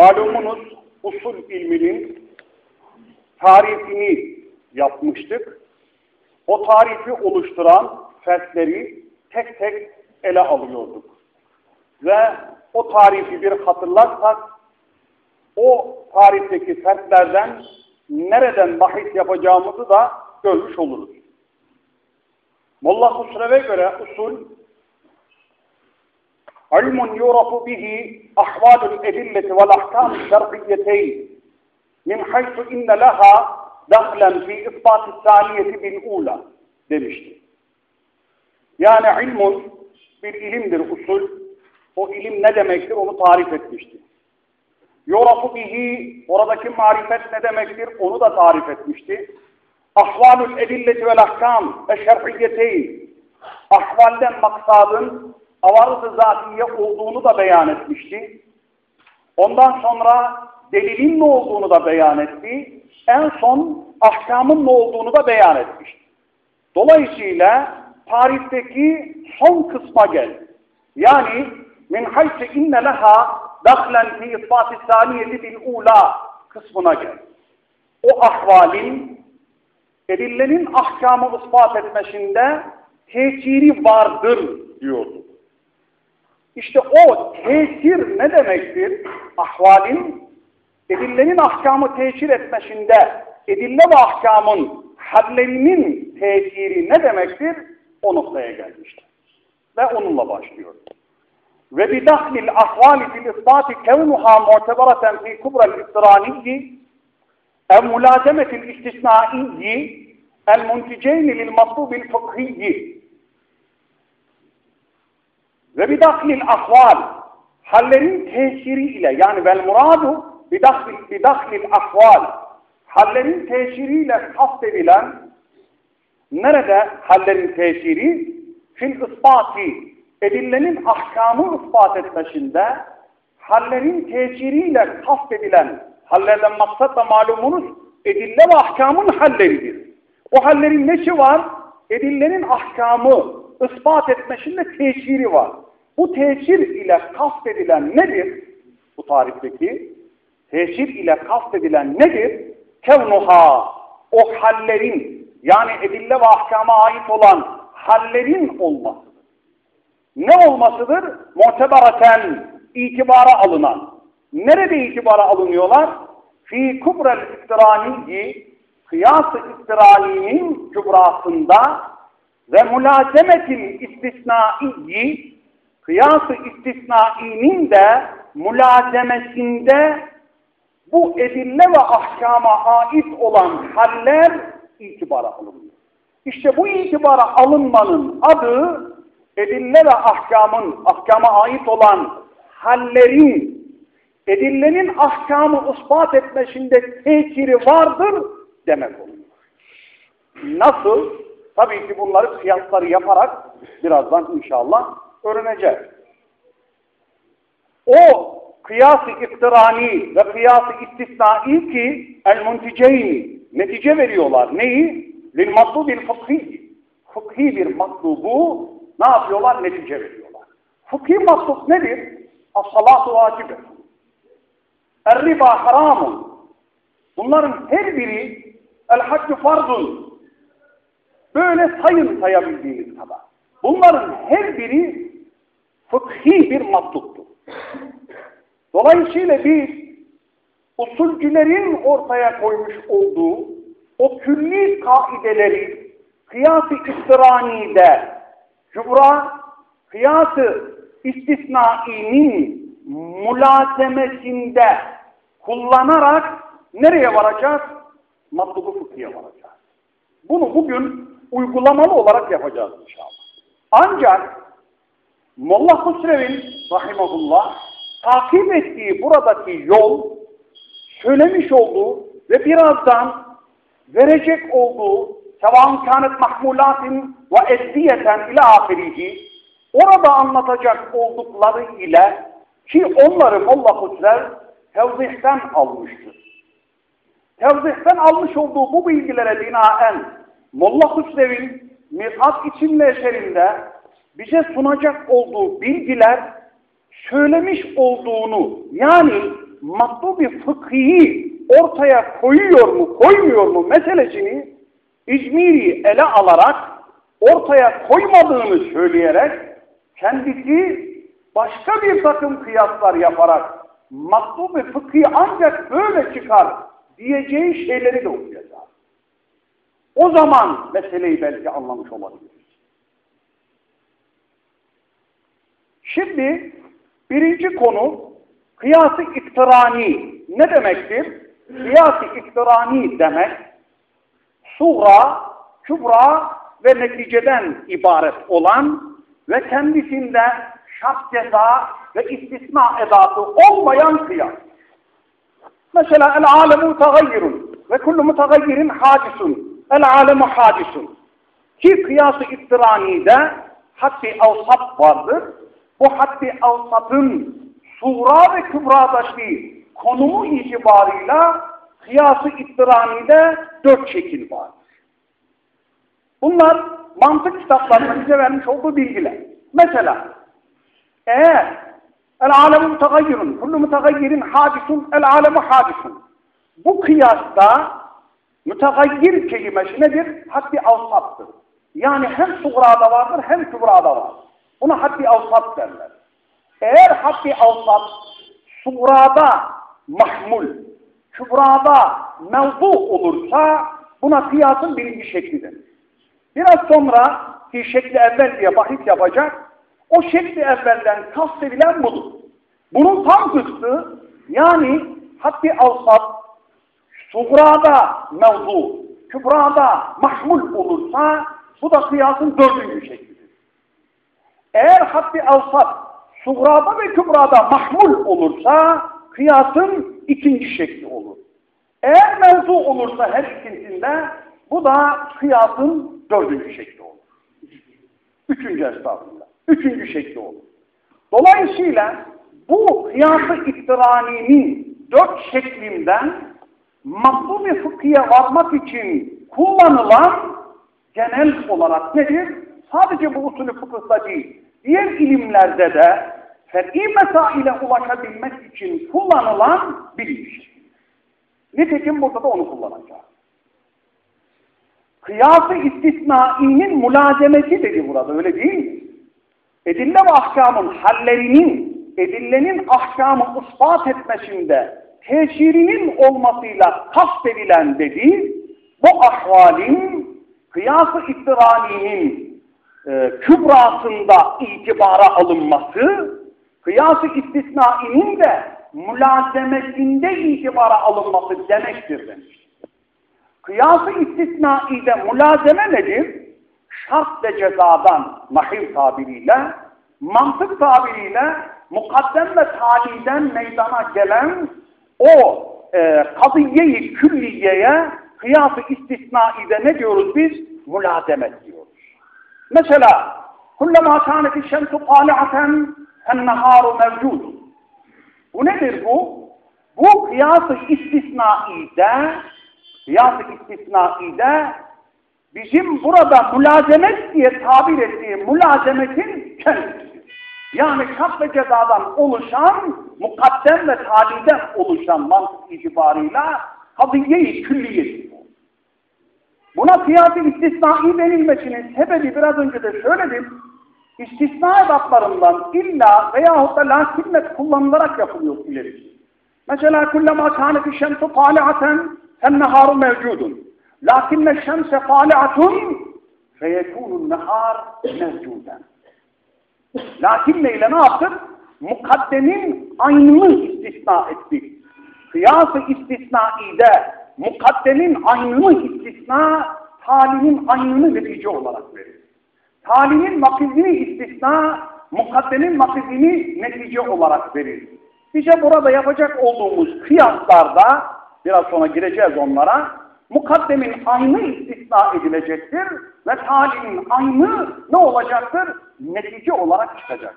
Malumunuz usul ilminin tarifini yapmıştık. O tarifi oluşturan fertleri tek tek ele alıyorduk. Ve o tarifi bir hatırlarsak o tarifteki fertlerden nereden bahis yapacağımızı da görmüş oluruz. Molla Husrev'e göre usul علم يعرف به أحوال الأدلة والأحكام الشرعيتين من حيث إن لها دخلا في إثبات الثانية بالأولى demişti. Yani ilmun bir ilimdir usul. O ilim ne demektir onu tarif etmişti. Yorafu bihi oradaki marifet ne demektir onu da tarif etmişti. Ahvalul edilleti vel ahkam eşer'iyeteyn ahvalden maksadın avarız-ı zatiye olduğunu da beyan etmişti. Ondan sonra delilin ne olduğunu da beyan etti. En son ahkamın ne olduğunu da beyan etmişti. Dolayısıyla tarifteki son kısma geldi. Yani min hayse inne leha dahlen fi ispat-ı saniyeti bil ula kısmına geldi. O ahvalin edillenin ahkamı ispat etmesinde tesiri vardır diyordu. İşte o tesir ne demektir? Ahvalin, edillenin ahkamı tesir etmesinde, edille ve ahkamın hadlerinin tesiri ne demektir? O noktaya gelmiştir. Ve onunla başlıyor. Ve bidahlil ahvali fil isbati kevnuha mu'tebaraten fi kubrel istiraniyi ev mulazemetil istisnaiyi el munticeyni lil matlubil fıkhiyyi ve bidahlil ahval hallerin tesiriyle yani vel muradu bidahlil, bidahlil ahval hallerin tesiriyle kastedilen nerede hallerin tesiri fil ispati edillenin ahkamı ispat etmesinde hallerin tesiriyle kastedilen hallerden maksat da malumunuz edille ve ahkamın halleridir. O hallerin neşi var? Edillenin ahkamı ispat etmesinde tesiri var. Bu tesir ile kastedilen nedir? Bu tarifteki tesir ile kastedilen nedir? Kevnuha, o hallerin yani edille ve ahkama ait olan hallerin olmasıdır. Ne olmasıdır? Mu'tebaraten, itibara alınan. Nerede itibara alınıyorlar? Fi kubrel istiraniyi, kıyas-ı istirani'nin kübrasında ve mülazemetin istisnaiyi kıyas-ı istisnainin de mülazemesinde bu edille ve ahkama ait olan haller itibara alınıyor. İşte bu itibara alınmanın adı edille ve ahkamın, ahkama ait olan hallerin edillenin ahkamı ispat etmesinde tesiri vardır demek oluyor. Nasıl? Tabii ki bunları kıyasları yaparak birazdan inşallah öğreneceğiz. O kıyas-ı iftirani ve kıyas-ı istisnai ki el-munticeyni netice veriyorlar. Neyi? Lil matlubil fıkhi. Fıkhi bir matlubu ne yapıyorlar? Netice veriyorlar. Fıkhi matlub nedir? As-salatu vacibe. Er-riba haramun. Bunların her biri el-haccü farzun. Böyle sayın sayabildiğiniz kadar. Bunların her biri fıkhi bir matluptur. Dolayısıyla biz usulcülerin ortaya koymuş olduğu o külli kaideleri kıyas-ı istirani'de cubra kıyas-ı istisnainin mülazemesinde kullanarak nereye varacağız? Matlubu fıkhiye varacağız. Bunu bugün uygulamalı olarak yapacağız inşallah. Ancak Molla Husrev'in rahimahullah takip ettiği buradaki yol söylemiş olduğu ve birazdan verecek olduğu sevan kânet mahmulatin ve eddiyeten ile ahirihi orada anlatacak oldukları ile ki onları Molla Husrev tevzihten almıştır. Tevzihten almış olduğu bu bilgilere binaen Molla Husrev'in Mirat isimli eserinde bize sunacak olduğu bilgiler söylemiş olduğunu yani matlubi fıkhi ortaya koyuyor mu koymuyor mu meselesini İzmir'i ele alarak ortaya koymadığını söyleyerek kendisi başka bir takım kıyaslar yaparak matlubi fıkhi ancak böyle çıkar diyeceği şeyleri de okuyacak. O zaman meseleyi belki anlamış olabiliriz. Şimdi birinci konu kıyası iktirani ne demektir? Kıyası iktirani demek suğa, kübra ve neticeden ibaret olan ve kendisinde şart ceza ve istisna edatı olmayan kıyas. Mesela el alemu tagayyirun ve kullu mutagayyirin hadisun. El alemu hadisun. Ki kıyası iktiranide haddi avsat vardır. Bu haddi avsatın sura ve kübradaki konumu itibarıyla kıyası iktiranide dört şekil var. Bunlar mantık kitaplarında bize vermiş olduğu bilgiler. Mesela eğer el alemu mutagayyirun kullu mutagayyirin hadisun el alemu hadisun bu kıyasta mütegayyir kelimesi nedir? Haddi avsattır. Yani hem sugrada vardır hem kübrada var. Buna haddi avsat derler. Eğer haddi avsat sugrada mahmul, kübrada mevzu olursa buna kıyasın birinci şeklidir. Biraz sonra ki şekli evvel diye bahis yapacak, o şekli evvelden kastedilen budur. Bunun tam zıttı yani haddi avsat sugrada mevzu, kübrada mahmul olursa bu da kıyasın dördüncü şeklidir. Eğer haddi avsat sugrada ve kübrada mahmul olursa kıyasın ikinci şekli olur. Eğer mevzu olursa her ikisinde bu da kıyasın dördüncü şekli olur. Üçüncü estağfurullah. Üçüncü şekli olur. Dolayısıyla bu kıyası iktiraninin dört şeklinden matlub-i fıkhiye varmak için kullanılan genel olarak nedir? Sadece bu usulü fıkıhta değil, diğer ilimlerde de fer'i mesaile ulaşabilmek için kullanılan bir iş. Nitekim burada da onu kullanacağız. Kıyası istisnainin mülazemesi dedi burada öyle değil mi? Edille ve ahkamın hallerinin, edillenin ahkamı ispat etmesinde tesirinin olmasıyla kastedilen dedi, bu ahvalin kıyas-ı istirani'nin e, kübrasında itibara alınması, kıyas-ı istisnainin de mülazemesinde itibara alınması demektir demiş. Kıyas-ı istisnaide mülazeme nedir? Şart ve cezadan nahil tabiriyle, mantık tabiriyle mukaddem ve taliden meydana gelen o e, kadiye-i külliyeye kıyas-ı istisnaide ne diyoruz biz? Mülazemet diyoruz. Mesela kullama kâneti şemsu tâli'aten fennehâru mevcûd. Bu nedir bu? Bu kıyas-ı istisnaide kıyas-ı istisnaide bizim burada mülazemet diye tabir ettiği mülazemetin kendisidir. Yani şart ve cezadan oluşan, mukaddem ve taliden oluşan mantık itibarıyla kadiye-i külliyedir. Buna kıyası istisnai denilmesinin sebebi biraz önce de söyledim. İstisna baklarından illa veyahut da lakinnet kullanılarak yapılıyor ileri. Mesela kullama kâneti şemsu fâli'aten fennehâru mevcudun. Lakinne şemse fâli'atun feyekûnun nehâr mevcuden. Lakinne ile ne yaptık? Mukaddemin aynını istisna ettik. Kıyası istisnaide mukaddemin aynını istisna, talinin aynını netice olarak verir. talinin makizini istisna, mukaddemin makizini netice olarak verir. Bize burada yapacak olduğumuz kıyaslarda, biraz sonra gireceğiz onlara, mukaddemin aynı istisna edilecektir ve talinin aynı ne olacaktır? Netice olarak çıkacak.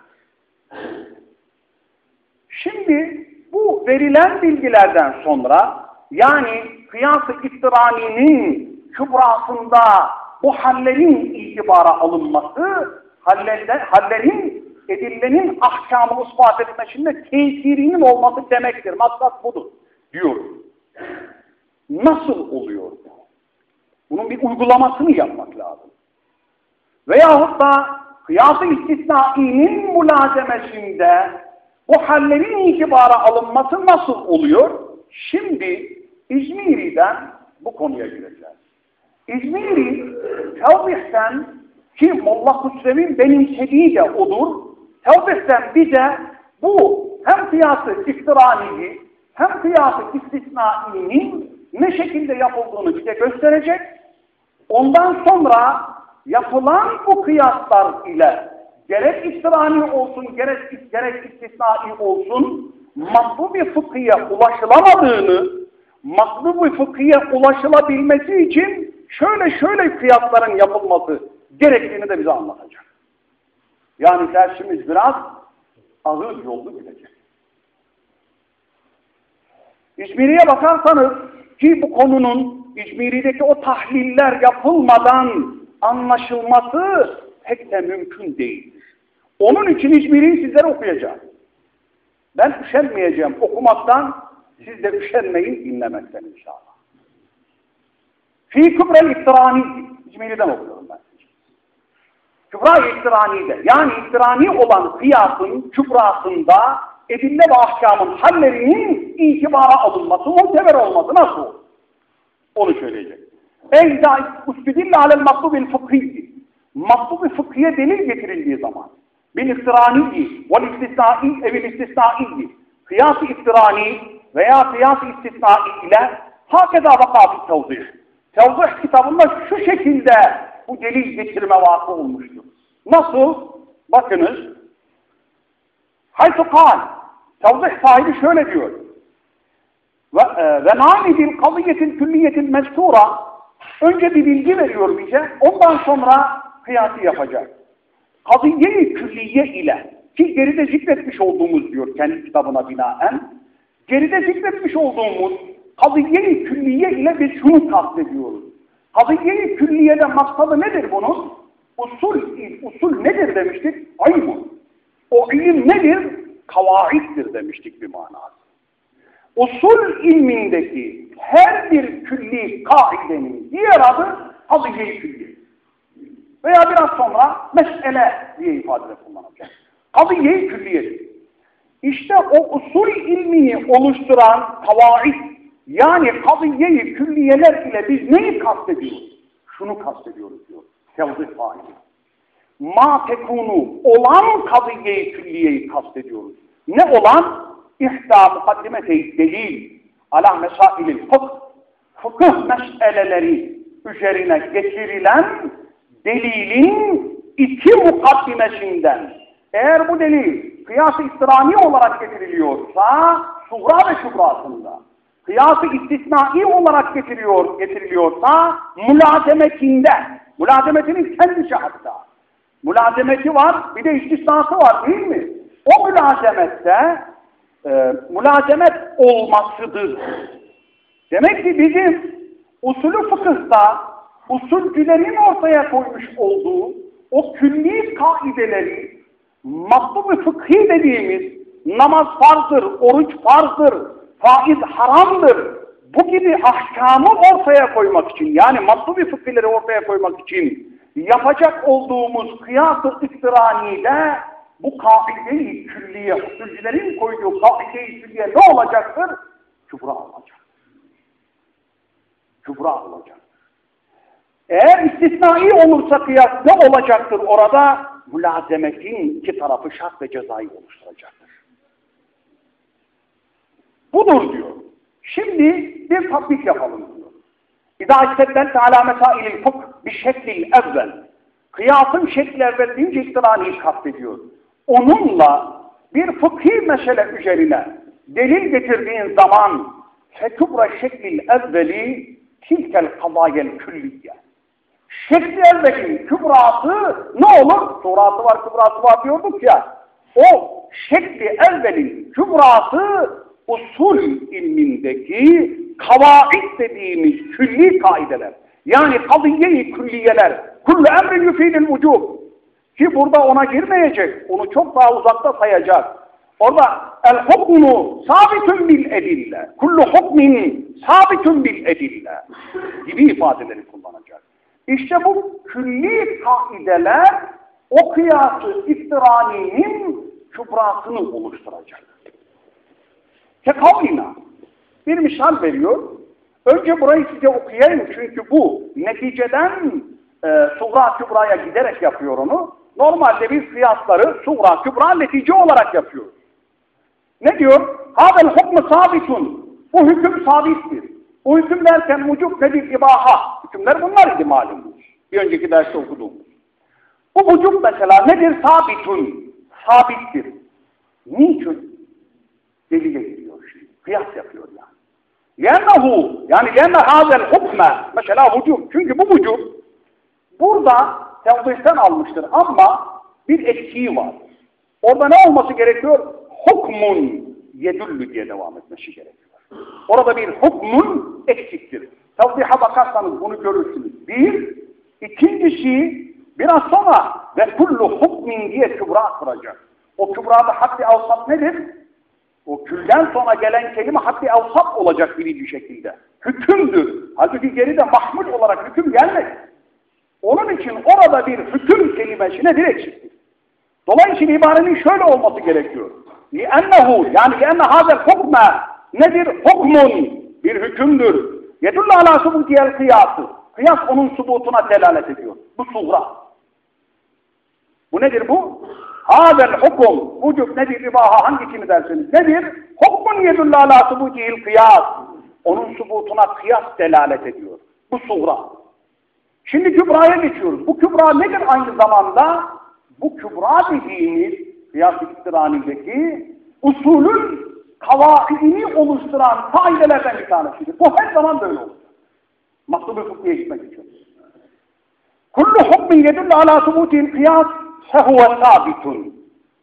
Şimdi bu verilen bilgilerden sonra yani kıyas-ı iftiraninin kübrasında bu hallerin itibara alınması, hallerde, hallerin edillenin ahkamı ispat etmesinde tesirinin olması demektir. Maksat budur diyor. Nasıl oluyor bu? Bunun bir uygulamasını yapmak lazım. Veyahut da kıyas-ı istisnainin mülazemesinde bu hallerin itibara alınması nasıl oluyor? Şimdi İzmiri'den bu konuya gireceğiz. İzmiri, Tevbih'ten ki Molla Hüsrev'in benimsediği de odur. Tevbih'ten bize bu hem kıyası iftiraniyi hem kıyası istisnainin ne şekilde yapıldığını bize gösterecek. Ondan sonra yapılan bu kıyaslar ile gerek iftirani olsun, gerek, gerek istisnai olsun, matlubi fıkhiye ulaşılamadığını, matlubi fıkhiye ulaşılabilmesi için şöyle şöyle kıyasların yapılması gerektiğini de bize anlatacak. Yani dersimiz biraz ağır yollu gidecek. İzmiri'ye bakarsanız ki bu konunun İzmiri'deki o tahliller yapılmadan anlaşılması pek de mümkün değildir. Onun için İzmiri'yi sizlere okuyacağım. Ben üşenmeyeceğim okumaktan, siz de üşenmeyin dinlemekten inşallah. Fi kübrel iftirani, İzmiri'den okuyorum ben. Kübra-i iftirani'de, yani iftirani olan kıyasın kübrasında edille ve ahkamın hallerinin itibara alınması, muteber olması nasıl Onu söyleyecek. Eyda usbidille alel maklubil fıkhiyyi. Maklubi fıkhiye delil getirildiği zaman bil iftiraniyi vel istisnai evil istisnai kıyas-ı iftirani veya kıyas-ı istisnai ile hakeza vakafı tevzih. Tevzih kitabında şu şekilde bu delil getirme vakı olmuştur. Nasıl? Bakınız. Haytu kal. Tevzih sahibi şöyle diyor. Ve, e, ve namidil kadiyetil külliyetil mezkura önce bir bilgi veriyor bize. Ondan sonra kıyası yapacak. Kadiye-i külliye ile ki geride zikretmiş olduğumuz diyor kendi kitabına binaen geride zikretmiş olduğumuz kadiye-i külliye ile biz şunu kastediyoruz. Kadiye-i külliyede maksadı nedir bunun? Usul, usul nedir demiştik? Aymun. O ilim nedir? Kavaittir demiştik bir manası. Usul ilmindeki her bir külli kaidenin diğer adı kadiye-i külliye. Veya biraz sonra mesele diye ifade kullanacak. Kadiye-i külliye. İşte o usul ilmini oluşturan kavaid yani kadiye-i külliyeler ile biz neyi kastediyoruz? Şunu kastediyoruz diyor. Tevzih faili. Ma tekunu olan kadiye-i külliyeyi kastediyoruz. Ne olan? İhda mukaddimete delil ala mesailil fıkh. Fıkıh meseleleri üzerine getirilen delilin iki mukaddimesinden eğer bu delil kıyas-ı istirani olarak getiriliyorsa suğra ve şubrasında kıyas-ı istisnai olarak getiriyor, getiriliyorsa mülazemetinde mülazemetinin kendisi hatta mülazemeti var bir de istisnası var değil mi? O mülazemette e, mülazemet olmasıdır. Demek ki bizim usulü fıkıhta usulcülerin ortaya koymuş olduğu o külli kaideleri matlub fıkhi dediğimiz namaz farzdır, oruç farzdır, faiz haramdır. Bu gibi ahkamı ortaya koymak için yani matlubi fıkhileri ortaya koymak için yapacak olduğumuz kıyas-ı iftiranide bu kaide-i külliye, usulcülerin koyduğu kaide-i külliye ne olacaktır? Kübra olacak. Kübra olacak. Eğer istisnai olursa kıyas ne olacaktır orada? Mülazemetin iki tarafı şart ve cezayı oluşturacaktır. Budur diyor. Şimdi bir tatbik yapalım diyor. İzâ işteddente alâ mesâilil fıkh bir şeklil evvel. Kıyasın şekli evvel deyince iktiraniyi kastediyor. Onunla bir fıkhi mesele üzerine delil getirdiğin zaman fekubra şeklil evveli tilkel kamayel külliye. Şekli kübrası ne olur? Suratı var, kübrası var diyorduk ya. O şekli evvelin kübrası usul ilmindeki kavaid dediğimiz külli kaideler. Yani kadiye-i külliyeler. Kullu emrin yufidil vücub. Ki burada ona girmeyecek. Onu çok daha uzakta sayacak. Orada el hukmu sabitun bil edille. Kullu hukmin sabitun bil edille. Gibi ifadeleri kullanacak. İşte bu külli kaideler o kıyası iftiraninin kübrasını oluşturacak. Tekavlina bir misal veriyor. Önce burayı size okuyayım çünkü bu neticeden e, Suğra Kübra'ya giderek yapıyor onu. Normalde biz kıyasları Suğra Kübra netice olarak yapıyoruz. Ne diyor? Hadel hukmu sabitun. Bu hüküm sabittir. Hüküm derken vücub nedir? İbaha. Hükümler bunlar idi malumuz. Bir önceki derste okuduğumuz. Bu vücub mesela nedir? Sabitun. Sabittir. Niçin? Delile giriyor şimdi. Kıyas yapıyor yani. Yennehu yani yenne hazel hukme mesela vücub. Çünkü bu vücub burada tevdihten almıştır ama bir etkiyi var. Orada ne olması gerekiyor? Hukmun yedüllü diye devam etmesi gerekiyor. Orada bir hukmun eksiktir. Tevdiha bakarsanız bunu görürsünüz. Bir, ikincisi biraz sonra ve kullu hukmin diye kübra kuracak. O kübrada haddi avsat nedir? O külden sonra gelen kelime haddi avsat olacak birinci şekilde. Hükümdür. Halbuki geride mahmul olarak hüküm gelmedi. Onun için orada bir hüküm kelimesi nedir eksiktir. Dolayısıyla ibarenin şöyle olması gerekiyor. لِأَنَّهُ yani لِأَنَّ هَذَا الْحُكْمَ nedir? Hukmun. Bir hükümdür. Yedullu ala subutiyel kıyası. Kıyas onun subutuna delalet ediyor. Bu suğra. Bu nedir bu? Hazel hukum. Bu cüb nedir ribaha hangisini dersiniz? Nedir? Hukmun yedullu ala subutiyel kıyas. Onun subutuna kıyas delalet ediyor. Bu suğra. Şimdi kübraya geçiyoruz. Bu kübra nedir aynı zamanda? Bu kübra dediğimiz kıyas iktiranindeki usulün kavaidini oluşturan kaidelerden bir tanesidir. Bu her zaman böyle olur. Maksud-u fıkhiye gitmek için. Kullu hukmin yedullu ala subutihil kıyas fehuve sabitun.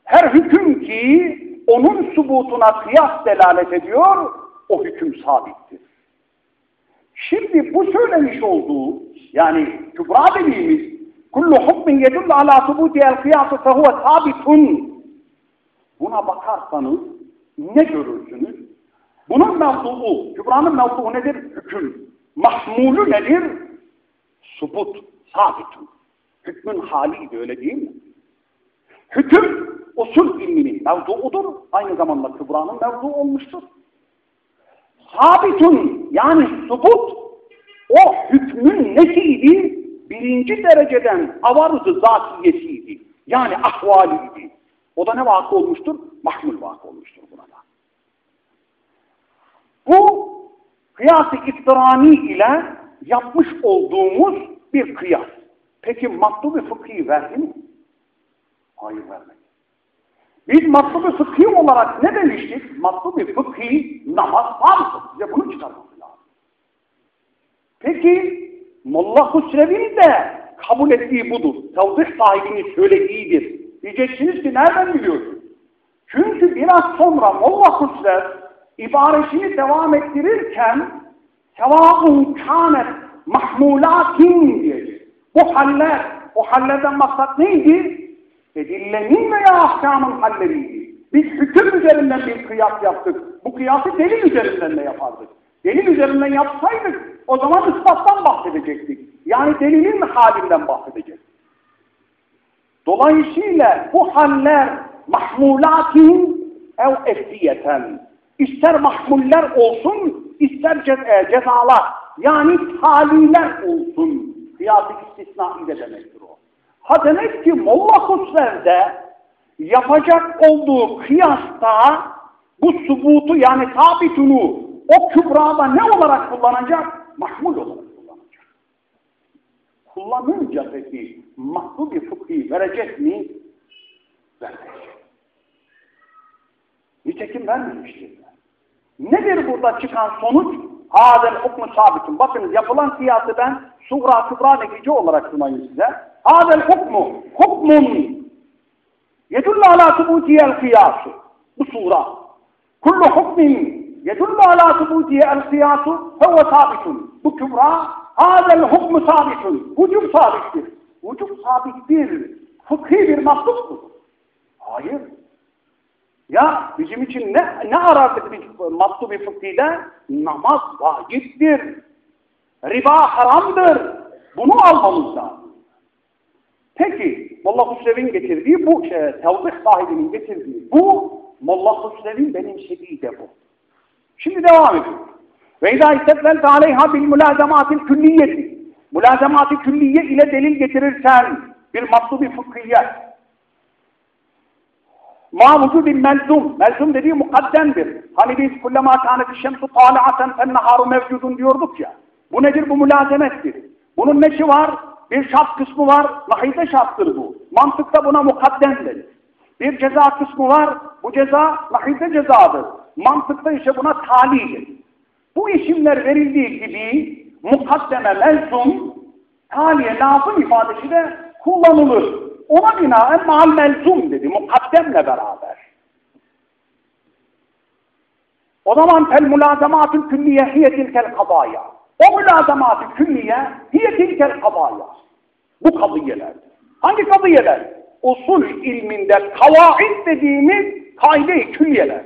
Her hüküm ki onun subutuna kıyas delalet ediyor, o hüküm sabittir. Şimdi bu söylemiş olduğu, yani kübra dediğimiz, kullu hukmin yedullu ala subutiyel kıyası fehuve sabitun. Buna bakarsanız ne görürsünüz? Bunun mevzuu, kübranın mevzuu nedir? Hüküm. Mahmulu nedir? Subut, sabitun. Hükmün haliydi öyle değil mi? Hüküm usul ilminin mevzuudur. Aynı zamanda kübranın mevzuu olmuştur. Sabitun yani subut o hükmün nesiydi? Birinci dereceden avarızı zatiyesiydi. Yani ahvaliydi. O da ne vakı olmuştur? Mahmul vakı olmuştur buna da. Bu kıyas-ı iftirani ile yapmış olduğumuz bir kıyas. Peki maktubu fıkhi verdi mi? Hayır vermedi. Biz maktubu fıkhi olarak ne demiştik? Maktubu fıkhi namaz farzdır. Size bunu çıkarması lazım. Peki Molla Husrev'in de kabul ettiği budur. Tevzih sahibinin söylediğidir. Diyeceksiniz ki nereden biliyorsun? Çünkü biraz sonra Molla Husrev ibaresini devam ettirirken sevâbun kânet mahmûlâtin diyecek. Bu haller, o hallerden maksat neydi? Edillenin veya ahkamın halleriydi. Biz hüküm üzerinden bir kıyas yaptık. Bu kıyası delil üzerinden de yapardık. Delil üzerinden yapsaydık o zaman ispattan bahsedecektik. Yani delilin halinden bahsedecektik. Dolayısıyla bu haller mahmulatin ev efdiyeten ister mahmuller olsun ister e, cezalar yani taliler olsun kıyası istisnai de demektir o. Ha demek ki Molla Husrev'de yapacak olduğu kıyasta bu subutu yani sabitunu o kübrada ne olarak kullanacak? Mahmul olarak. Kullanınca peki mahdu bir fıkhi verecek mi? Vermeyecek. Nitekim vermemiştir. Nedir burada çıkan sonuç? Hadel hukmu sabitin. Bakın yapılan kıyası ben suğra kübra netice olarak sunayım size. Hadel hukmu. Hukmun. Yedullu ala tubutiyel kıyasu. Bu sura. Kullu hukmin yedullu ala tubutiyel kıyasu fevve sabitun. Bu kübra. Hadel hukmu sabitun. Vücub sabittir. Vücub sabittir. Fıkhi bir mahluktur. Hayır. Ya bizim için ne, ne arardık biz matlubi fıkhide? Namaz vaciptir. Riba haramdır. Bunu almamız lazım. Peki Molla Hüsrev'in getirdiği bu, şey, tevzih sahibinin getirdiği bu, Molla Hüsrev'in benimsediği de bu. Şimdi devam ediyoruz. Ve izâ istetlelte aleyha bil mülâzemâtil külliyeti. Mülâzemâtil külliye ile delil getirirsen bir matlubi fıkhiye Ma bir melzum. Melzum dediği mukaddemdir. Hani biz kullema kâneti şemsu tâli'aten fenneharu mevcudun diyorduk ya. Bu nedir? Bu mülazemettir. Bunun neşi var? Bir şart kısmı var. Nahide şarttır bu. Mantıkta buna mukaddem denir. Bir ceza kısmı var. Bu ceza nahide cezadır. Mantıkta ise buna talidir. Bu isimler verildiği gibi mukaddeme melzum taliye lazım ifadesi de kullanılır. Ona binaen mal melzum dedi. Mukaddemle beraber. O zaman tel mülazamatül külliye hiye tilkel kabaya. O mülazamatül külliye hiye tilkel kabaya. Bu kadıyeler. Hangi kadıyeler? Usul ilminde kavaid dediğimiz kaide-i külliyeler.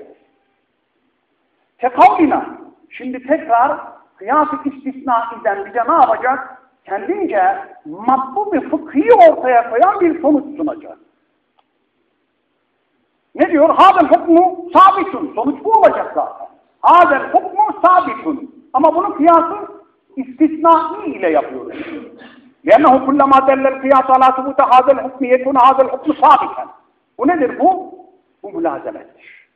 Tekavlina. Şimdi tekrar kıyas-ı istisnaiden bize ne yapacak? kendince matbu bir fıkhi ortaya koyan bir sonuç sunacak. Ne diyor? Hadel hukmu sabitun. Sonuç bu olacak zaten. Hadel hukmu sabitun. Ama bunu kıyası istisnai ile yapıyoruz. لأنه كلما دل القياس على ثبوت هذا الحكم يكون هذا الحكم ثابتا. Bu nedir bu? Bu mülazemettir.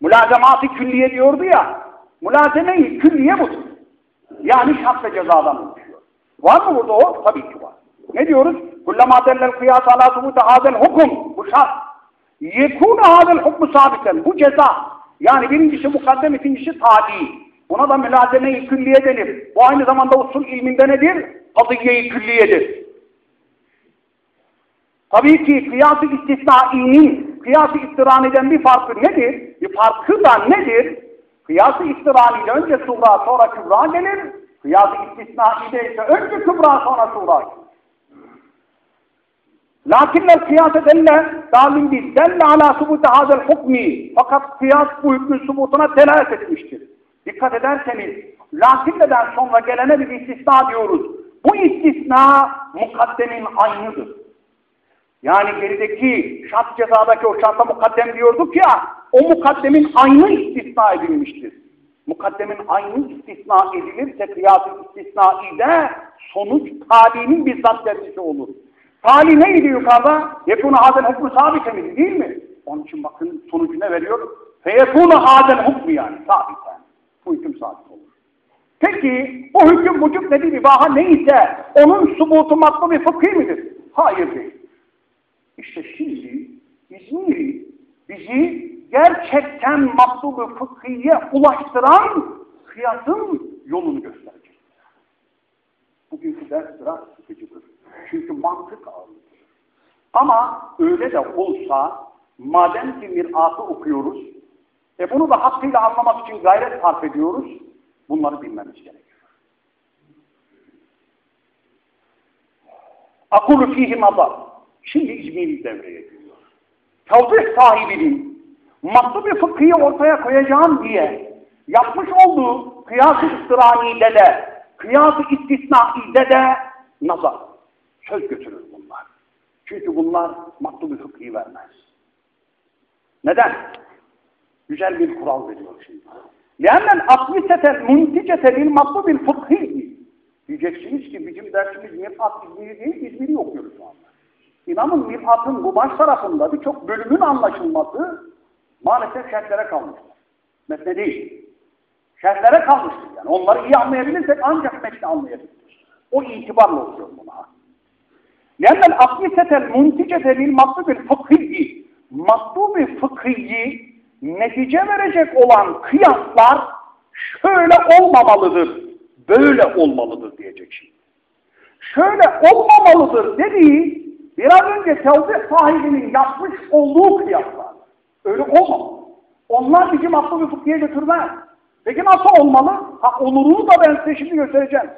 Mülazemat-ı külliye diyordu ya, mülazeme-i külliye budur. Yani şart ve cezadan oluşuyor. Var mı burada o? Tabii ki var. Ne diyoruz? Kullama dellel kıyas ala subuta hadel hukum. Bu şart. Yekûne hadel hukmu sabiten. Bu ceza. Yani birincisi mukaddem, ikincisi tadi. Buna da mülazeme-i külliye denir. Bu aynı zamanda usul ilminde nedir? Kadiye-i külliyedir. Tabii ki kıyas-ı istisnainin kıyas-ı bir farkı nedir? Bir farkı da nedir? Kıyas-ı istirani'de önce suğra sonra kübra gelir. Kıyas-ı istisnai ise önce kübra sonra şura. Lakinler kıyas delle dalim biz delle ala subuti hadel hukmi. Fakat kıyas bu hükmün subutuna delalet etmiştir. Dikkat ederseniz lakinneden sonra gelene bir istisna diyoruz. Bu istisna mukaddemin aynıdır. Yani gerideki şart cezadaki o şarta mukaddem diyorduk ya, o mukaddemin aynı istisna edilmiştir mukaddemin aynı istisna edilirse kıyas-ı istisnaide sonuç talinin bizzat tercihsi olur. Tali neydi yukarıda? Yekûne hazel hukmu sabiten değil mi? Onun için bakın sonucu ne veriyor? Feyekûne hazel hukmu yani sabiten. Bu hüküm sabit olur. Peki bu hüküm vücut nedir? İbaha neyse onun subutu matlu bir fıkhi midir? Hayır değil. İşte şimdi İzmiri bizi gerçekten maktubu fıkhiye ulaştıran kıyasın yolunu gösterecek. Bugünkü ders biraz sıkıcıdır. Çünkü mantık ağırlıdır. Ama öyle de olsa madem ki miratı okuyoruz e bunu da hakkıyla anlamak için gayret sarf ediyoruz bunları bilmemiz gerekiyor. Akulu fihi nazar. Şimdi İzmir'i devreye giriyor. Tevzih sahibinin maktu bir fıkhıyı ortaya koyacağım diye yapmış olduğu kıyas-ı ıstıraniyle de kıyas-ı istisnaide de nazar. Söz götürür bunlar. Çünkü bunlar maktu bir fıkhıyı vermez. Neden? Güzel bir kural veriyor şimdi. لَاَنَّ الْاَقْلِسَةَ الْمُنْتِجَةَ لِلْمَطْلُبِ الْفُقْهِيِّ Diyeceksiniz ki bizim dersimiz Mir'at İzmir'i değil, İzmir'i okuyoruz şu anda. İnanın Mir'at'ın bu baş tarafında birçok bölümün anlaşılması maalesef şerhlere kalmıştır. Metne değil. Şerhlere kalmıştır yani. Onları iyi anlayabilirsek ancak metni anlayabiliriz. O itibarla okuyor buna. لأن الأقيسة المنتجة للمطلوب الفقهي مطلوب fıkhi netice verecek olan kıyaslar şöyle olmamalıdır, böyle olmalıdır diyecek şimdi. Şöyle olmamalıdır dediği biraz önce tevbe sahibinin yapmış olduğu kıyaslar. Öyle olmamalı. Onlar bizi makbul bir fıkhiye götürmez. Peki nasıl olmalı? Ha olurunu da ben size şimdi göstereceğim.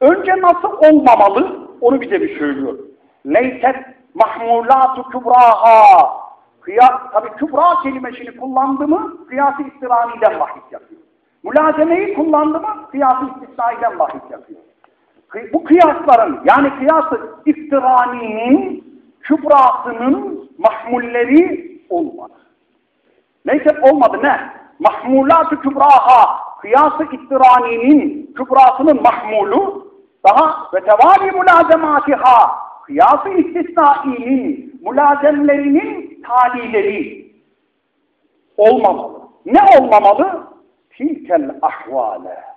Önce nasıl olmamalı? Onu bize bir söylüyor. Leyset mahmulatu kübraha. Kıyas, tabi kübra kelimesini kullandı mı kıyası istiraniden bahis yapıyor. Mülazemeyi kullandı mı kıyası istisnaiden bahis yapıyor. Bu kıyasların yani kıyası iftiraninin kübrasının mahmulleri olmadı. Neyse olmadı ne? Mahmulat-ı kübraha kıyası iftiraninin kübrasının mahmulu daha ve tevali mülazematiha kıyası istisnainin mülazemlerinin talileri olmamalı. Ne olmamalı? Tilkel ahvale.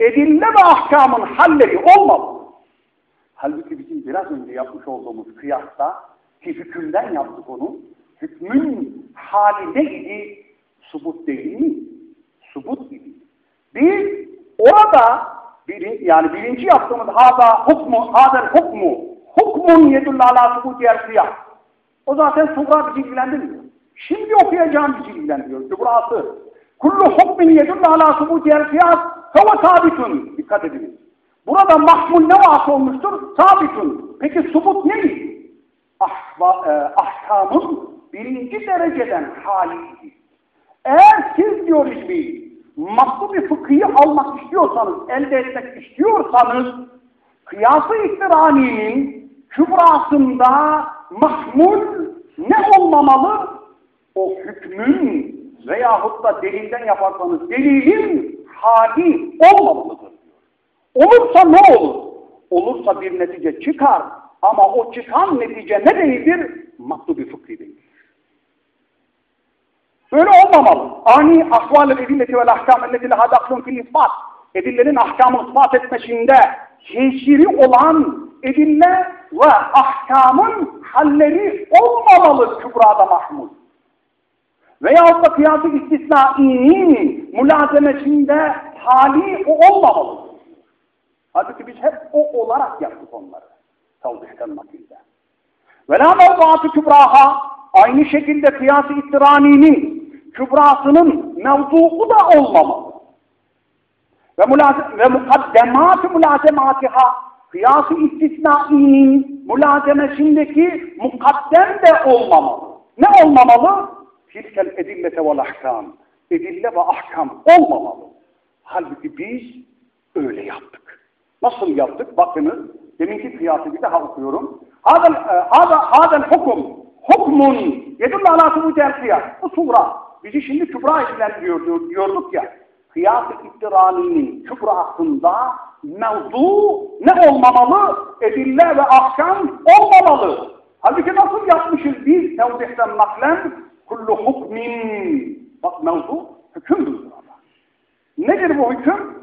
Edille ve ahkamın halleri olmamalı. Halbuki bizim biraz önce yapmış olduğumuz kıyasta ki hükümden yaptık onu. Hükmün hali neydi? Subut değil mi? Subut idi. Biz orada bir, yani birinci yaptığımız hada hukmu, hadel hukmu hukmun yedullu ala subut yer O zaten sugra bizi ilgilendirmiyor. Şimdi okuyacağım bizi ilgilendiriyor. Subrası. Kullu hukmin yedullu ala subut yer fiyat feve sabitun. Dikkat ediniz. Burada mahmul ne vası olmuştur? Sabitun. Peki subut ne? Ahva, e, ahkamın birinci dereceden haliydi. Eğer siz diyor İzmir, makbul bir fıkhıyı almak istiyorsanız, elde etmek istiyorsanız, kıyası iktiraninin kübrasında mahmul ne olmamalı? O hükmün veyahut da delilden yaparsanız delilin hali olmamalıdır. Olursa ne olur? Olursa bir netice çıkar ama o çıkan netice ne değildir? Makbul bir fıkhi değildir. Böyle olmamalı. Ani ahval-ı edilleti vel ahkam elleti leha daklun fil ispat. Edillerin ahkamı ispat etmesinde teşiri olan edille ve ahkamın halleri olmamalı kübrada mahmul. Veyahut da kıyası istisnainin mülazemesinde hali o olmamalı. Halbuki biz hep o olarak yaptık onları. Tavzihten nakilde. Ve la mevduatı kübraha aynı şekilde kıyası ittiraninin kübrasının mevzuu da olmamalı. Ve, ve mukaddemat-ı mülazematiha kıyası istisnainin mülazemesindeki mukaddem de olmamalı. Ne olmamalı? Tilkel edillete vel ahkam. Edille ve ahkam olmamalı. Halbuki biz öyle yaptık. Nasıl yaptık? Bakınız, deminki kıyası bir daha okuyorum. Hadel, hukum, hukmun yedullu ala subuti Bu sura. Bizi şimdi kübra ilgilendiriyor diyorduk ya. Kıyas-ı ittiraninin kübrasında mevzu ne olmamalı? Edille ve ahkam olmamalı. Halbuki nasıl yapmışız biz tevzihten naklen? Kullu hukmin. Bak mevzu hükümdür burada. Nedir bu hüküm?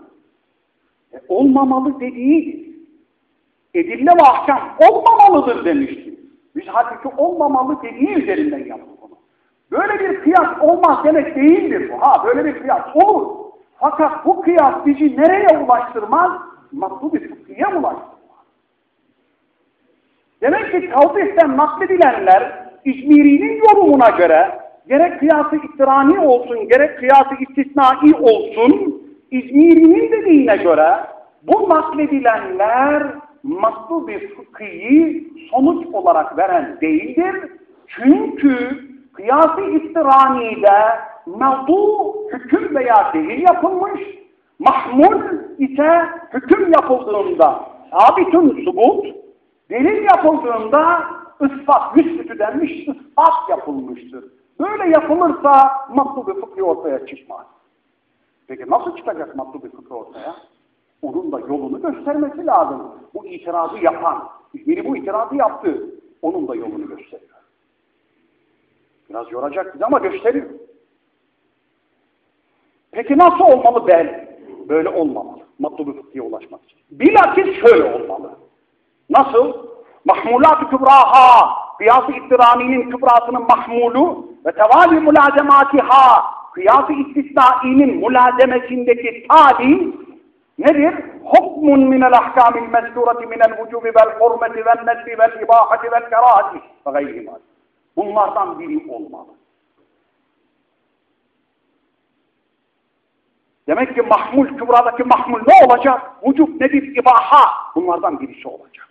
E, olmamalı dediği edille ve ahkam olmamalıdır demişti. Biz halbuki olmamalı dediği üzerinden yaptık. Böyle bir kıyas olmaz demek değildir bu. Ha böyle bir kıyas olur. Fakat bu kıyas bizi nereye ulaştırmaz? Matlub-i fıkhiye ulaştırmaz. Demek ki tavsiften nakledilenler İzmiri'nin yorumuna göre gerek kıyası ittirani olsun, gerek kıyası istisnai olsun, İzmiri'nin dediğine göre bu nakledilenler matlub-i fıkhiyi sonuç olarak veren değildir. Çünkü kıyası istiraniyle mevdu hüküm veya delil yapılmış, mahmul ise hüküm yapıldığında sabitun subut, delil yapıldığında ispat, müsbütü denmiş, ispat yapılmıştır. Böyle yapılırsa matlubu fıkhi ortaya çıkmaz. Peki nasıl çıkacak matlubu fıkhi ortaya? Onun da yolunu göstermesi lazım. Bu itirazı yapan, biri bu itirazı yaptı, onun da yolunu gösteriyor. Biraz yoracak bizi ama gösteriyor. Peki nasıl olmalı ben? Böyle olmamalı. matlubu fıkhiye ulaşmak için. Bilakis şöyle olmalı. Nasıl? Mahmulat-ı kübraha, kıyas-ı ittiraninin kübrasının mahmulu ve tevali mulazematiha, kıyas-ı istisnainin mulazemesindeki tali nedir? Hukmun minel ahkamil mesturati minel vücubi vel hurmeti vel nesbi vel ibahati vel kerahati ve gayrihim. Bunlardan biri olmalı. Demek ki mahmul, kübradaki mahmul ne olacak? Vücub nedir? İbaha. Bunlardan birisi olacak.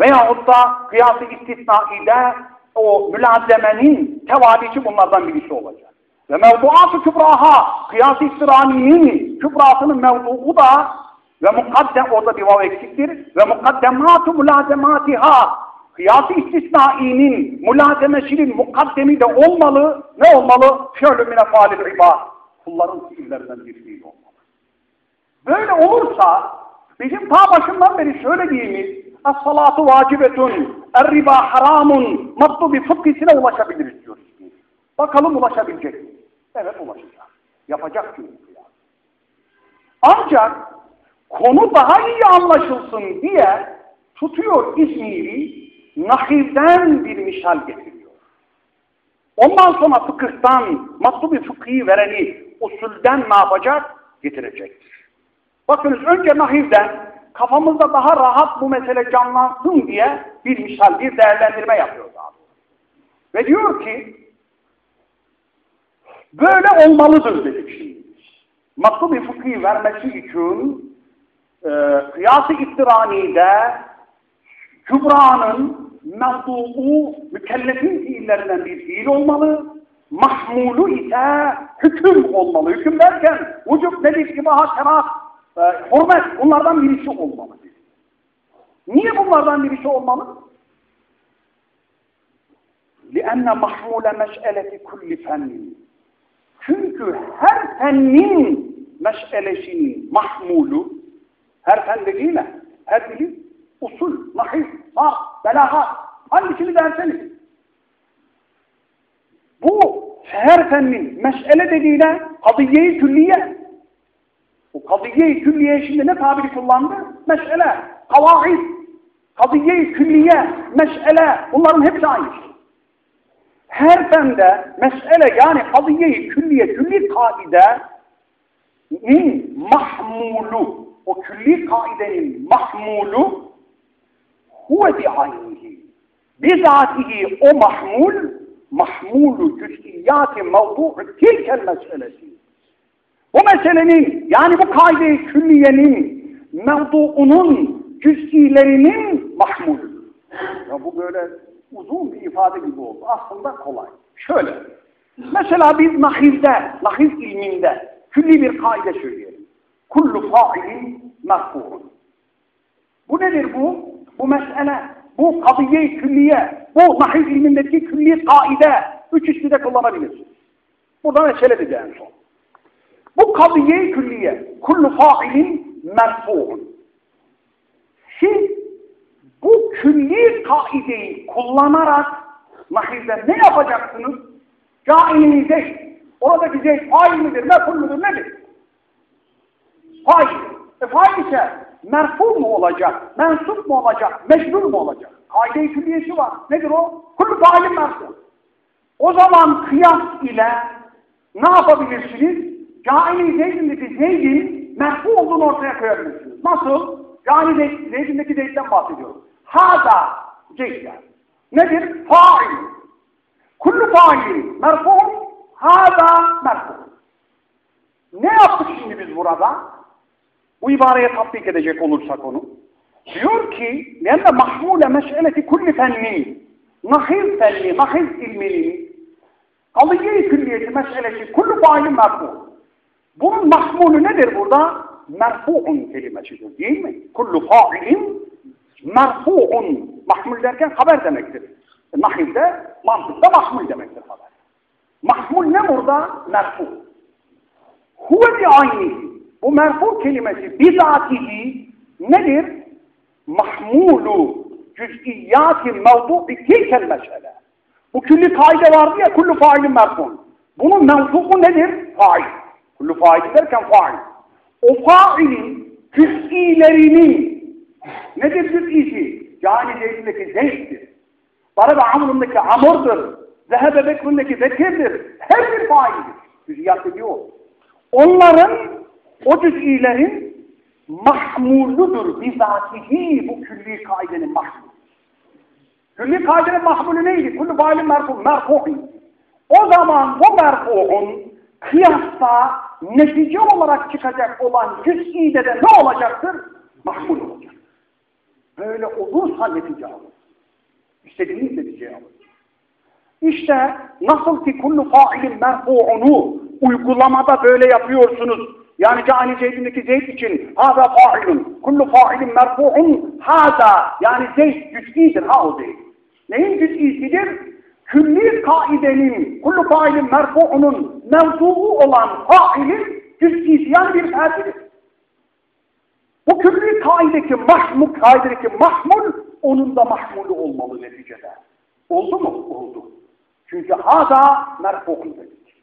Veyahut da kıyası istisna ile o mülazemenin tevalisi bunlardan birisi olacak. Ve mevduat-ı kübraha, kıyas-ı istirani'nin kübrasının mevduu da ve mukaddem, orada bir vav eksiktir, ve mukaddemat-ı mülazematiha, kıyas-ı istisnai'nin mülazemesinin mukaddemi de olmalı, ne olmalı? Şöyle mine falil ibad, kulların fiillerinden bir fiil olmalı. Böyle olursa, bizim ta başından beri söylediğimiz, Es-salatu vacibetun, er-riba haramun, matlubi fıkhisine ulaşabiliriz diyoruz. Bakalım ulaşabilecek mi? Evet ulaşacak. Yapacak çünkü. Ancak konu daha iyi anlaşılsın diye tutuyor İzmir'i nahivden bir misal getiriyor. Ondan sonra fıkıhtan, matlubi fıkhi vereni usulden ne yapacak? Getirecektir. Bakınız önce nahivden kafamızda daha rahat bu mesele canlansın diye bir misal, bir değerlendirme yapıyor abi. Ve diyor ki böyle olmalıdır dedik şimdi. Maktubi fıkhi vermesi için e, kıyas-ı ittiranide kübranın mevduu mükellefin fiillerinden bir fiil olmalı. Mahmulu ise hüküm olmalı. Hüküm derken vücub nedir, ibaha, kerat, e, hürmet bunlardan birisi olmalı. Niye bunlardan birisi olmalı? لِأَنَّ مَحْمُولَ مَشْأَلَةِ كُلِّ فَنِّ Çünkü her fennin meşelesinin mahmulu, her fen değil mi? Her bilim, usul, nahif, sar, belahat, hangisini derseniz. Bu her fennin meşele dediğine kadiye-i külliye. bu kadiye-i külliye şimdi ne tabiri kullandı? Meşele, kavaid, kadiye-i külliye, meşele bunların hepsi aynı şey. Her fende mesele yani kadiye-i külliye, külli kaidenin mahmulu, o külli kaidenin mahmulu huve bi'aynihi. Bizatihi o mahmul, mahmulu cüz'iyyati mevdu'u tilkel meselesi. Bu meselenin yani bu kaide-i külliyenin mevduunun cüz'ilerinin mahmul. Ya bu böyle uzun bir ifade gibi oldu. Aslında kolay. Şöyle. Mesela biz nahivde, nahiv ilminde külli bir kaide söyleyelim. Kullu failin merfu'un. Bu nedir bu? Bu mesele, bu kadiye külliye, bu nahiv ilmindeki külli kaide. Üç ismi de kullanabilirsiniz. Burada mesele dedi en. Bu kadiye külliye, kullu failin merfu'un. Siz bu külli kaideyi kullanarak nahivde ne yapacaksınız? Cailini zeyt. Oradaki zeyt fail midir, meful müdür, nedir? Fail. E fail ise merfu mu olacak, mensup mu olacak, meşhur mu olacak? Kaide-i külliyesi var. Nedir o? Kullu failin merfu. O zaman kıyas ile ne yapabilirsiniz? Caili zeydindeki zeydin merfu olduğunu ortaya koyabilirsiniz. Nasıl? Caili zeydindeki zeydden bahsediyorum. Hada ceyda. Nedir? Fail. Kullu fail merfu'un hada merfu. Ne yaptık şimdi biz burada? Bu ibareye tatbik edecek olursak onu. Diyor ki, لَنَّ مَحْمُولَ مَشْأَلَةِ كُلِّ فَنِّ Nahiv fenni, nahiv ilminin kaliye-i külliyeti meselesi kullu failin merfu. Bunun mahmulu nedir burada? Merfu'un kelimesidir değil mi? Kullu failin merfu'un mahmul derken haber demektir. Nahivde, mantıkta mahmul demektir haber. Mahmul ne burada? Merfu. Huve bi ayni. Bu merfu kelimesi bizatihi nedir? Mahmulu cüz'iyyati mevdu'i tilkel mesele. Bu külli kaide vardı ya kullu failin merfu'un. Bunun mevzu'u nedir? Fail. Kullu fail derken fail. o failin cüz'ilerinin nedir cüz'isi? Yani zeydindeki zeyttir. Barada amrındaki amurdur. Zehebe bekrundaki bekirdir. Her bir faildir. Cüz'iyat ediyor. Onların, o cüz'ilerin mahmuludur bizatihi bu külli kaidenin mahmulu. Külli kaidenin mahmulu neydi? Kullu failin merfu, merfu'in. O zaman bu merfu'un kıyasta netice olarak çıkacak olan cüz'ide de ne olacaktır? Mahmul olacak. Böyle olursa netice alır. İstediğiniz neticeyi alır. İşte nasıl ki kullu failin merfu'unu uygulamada böyle yapıyorsunuz. Yani cani zeydindeki zeyd için hâzâ fa'ilun, kullu fa'ilin merfu'un hâzâ yani zeyd cüz'idir ha o zeyd. Neyin cüz'isidir? Külli kaidenin, kullu fa'ilin merfu'unun mevzuu olan fa'ilin cüz'isi yani bir ferdidir. Bu külli kaideki mahmul, kaidedeki mahmul onun da mahmulu olmalı neticede. Oldu mu? Oldu. Çünkü hâzâ merfu'un dedik.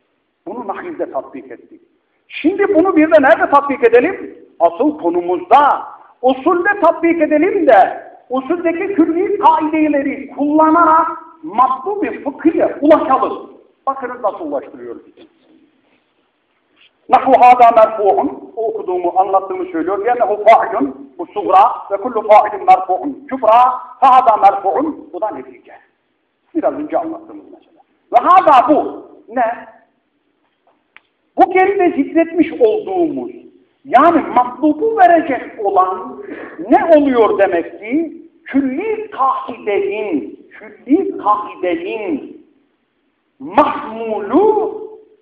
Bunu nahilde tatbik ettik. Şimdi bunu bir de nerede tatbik edelim? Asıl konumuzda. Usulde tatbik edelim de usuldeki külli kaideleri kullanarak matlu bir fıkhiye ulaşalım. Bakınız nasıl ulaştırıyoruz. Nahu hâdâ merfu'un okuduğumu, anlattığımı söylüyor. Yennehu fa'ilun bu sugra ve kullu fa'ilin merfu'un kübra fâdâ merfu'un bu da netice. Biraz önce anlattığımız mesela. Ve hâdâ bu ne? Bu geride zikretmiş olduğumuz yani matlubu verecek olan ne oluyor demek ki? Külli kaidenin, külli kaidenin mahmulu